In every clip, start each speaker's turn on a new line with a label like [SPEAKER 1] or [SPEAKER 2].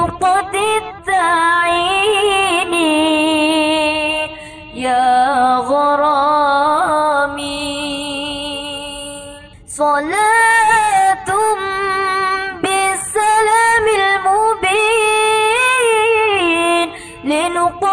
[SPEAKER 1] لنقطة التعيين يا غرامي. صلاة بالسلام المبين لنقطة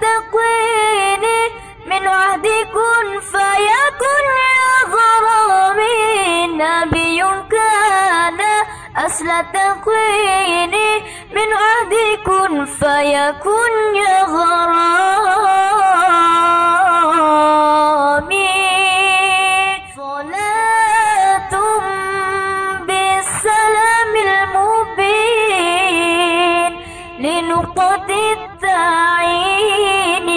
[SPEAKER 1] تكوين من كن فيكن يا غرامي نبي كان أصل تكوين من كن فيكن يا غرامي لنقطة التعيين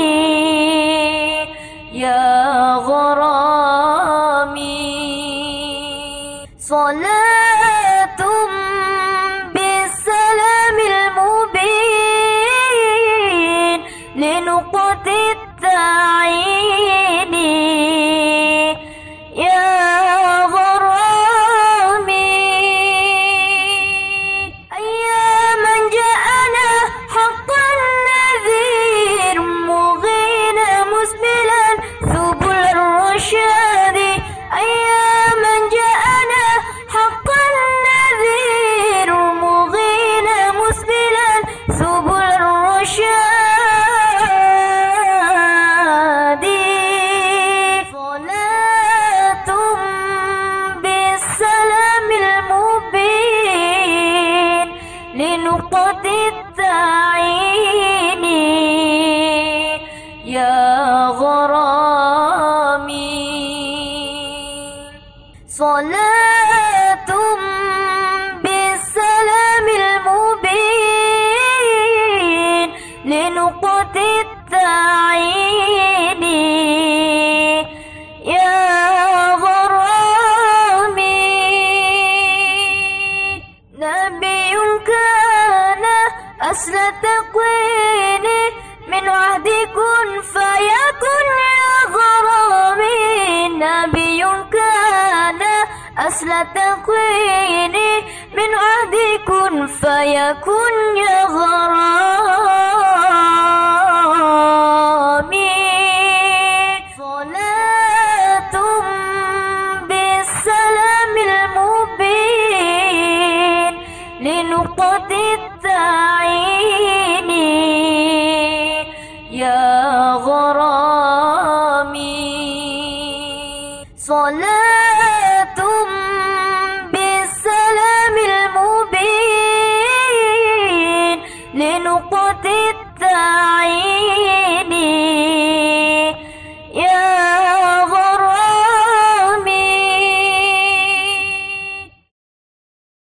[SPEAKER 1] يا غرامي صلاة لنقطة التعيين يا غرامي. صلاة بالسلام المبين لنقطة التعيين أصل تكوين من عهد كن فيكن يا غرامي صلاة بالسلام المبين لنقطة التعيين. يا غرامي. صلاة بالسلام